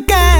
que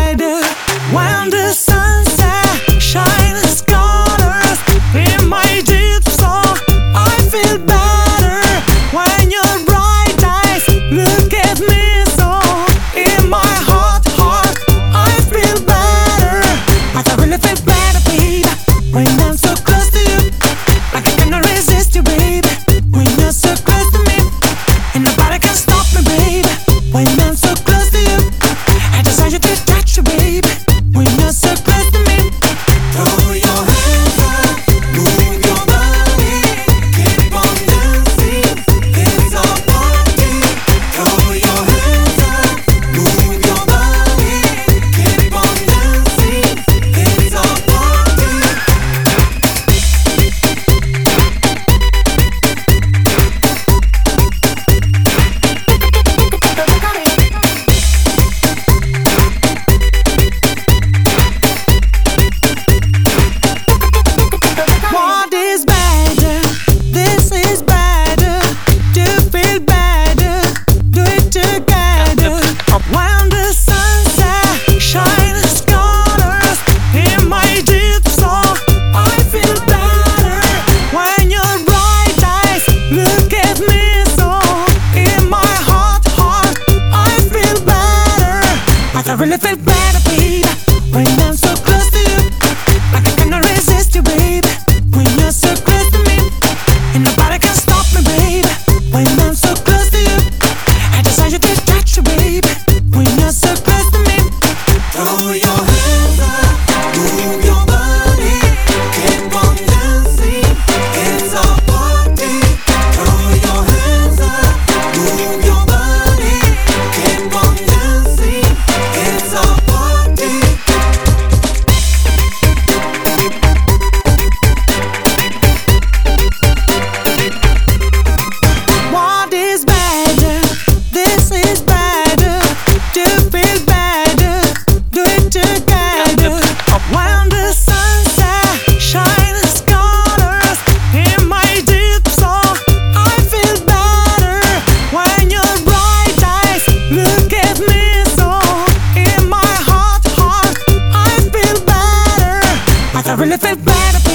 need. When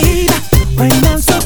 better, baby.